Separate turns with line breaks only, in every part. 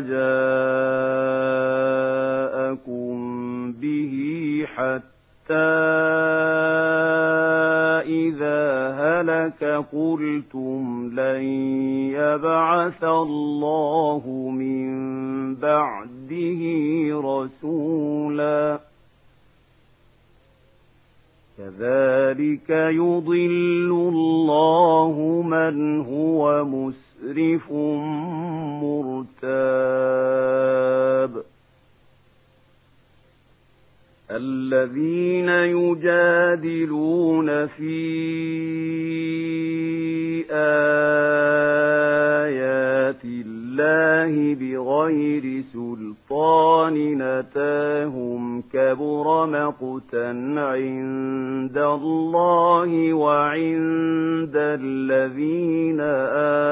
جاءكم به حتى إذا هلك قلتم لن يبعث الله من بعده رسولا. كذلك يضل الله من هو مسرف مرتاب يجادلون في آيات الله بغير سلطان نتاهم كبر مقتا عند الله وعند الذين آمنوا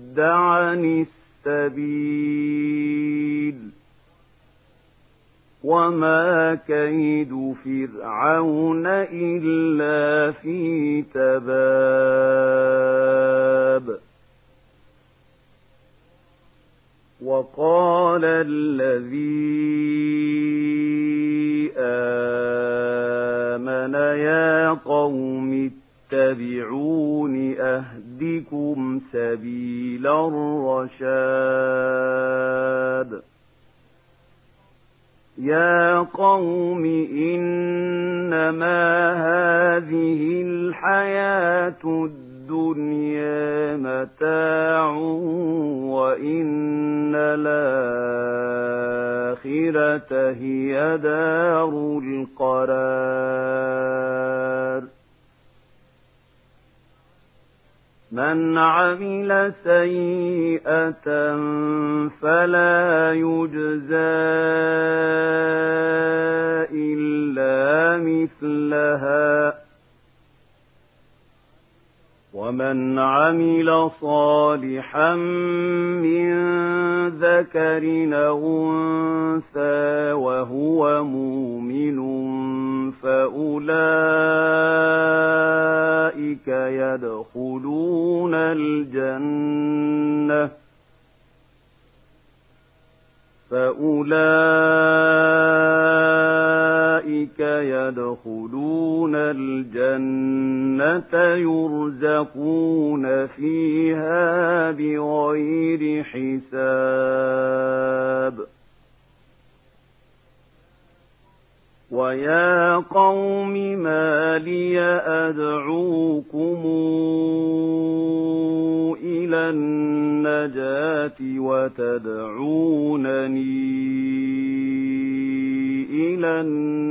عن السبيل وما كيد فرعون إلا في تباب وقال الذي آمن يا قوم اتبعون أهدكم سبيل الرشاد. يا قوم إنما هذه الحياة الدنيا متاع وإن الآخرة هي دار القرار. من عمل سيئة فلا يجزى إلا مثلها. ومن عمل صالحا من ذكر أنثى وهو مؤمن فأولئك يدخلون الجنة فأولئك يدخلون الجنة يرزقون فيها بغير حساب إلى النجاة وتدعونني إلى النار.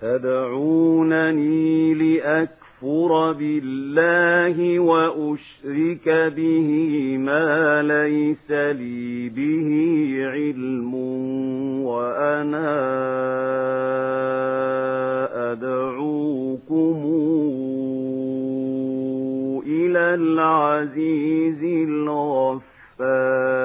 تدعونني لأكفر بالله وأشرك به ما ليس لي به علم. العزيز الغفار.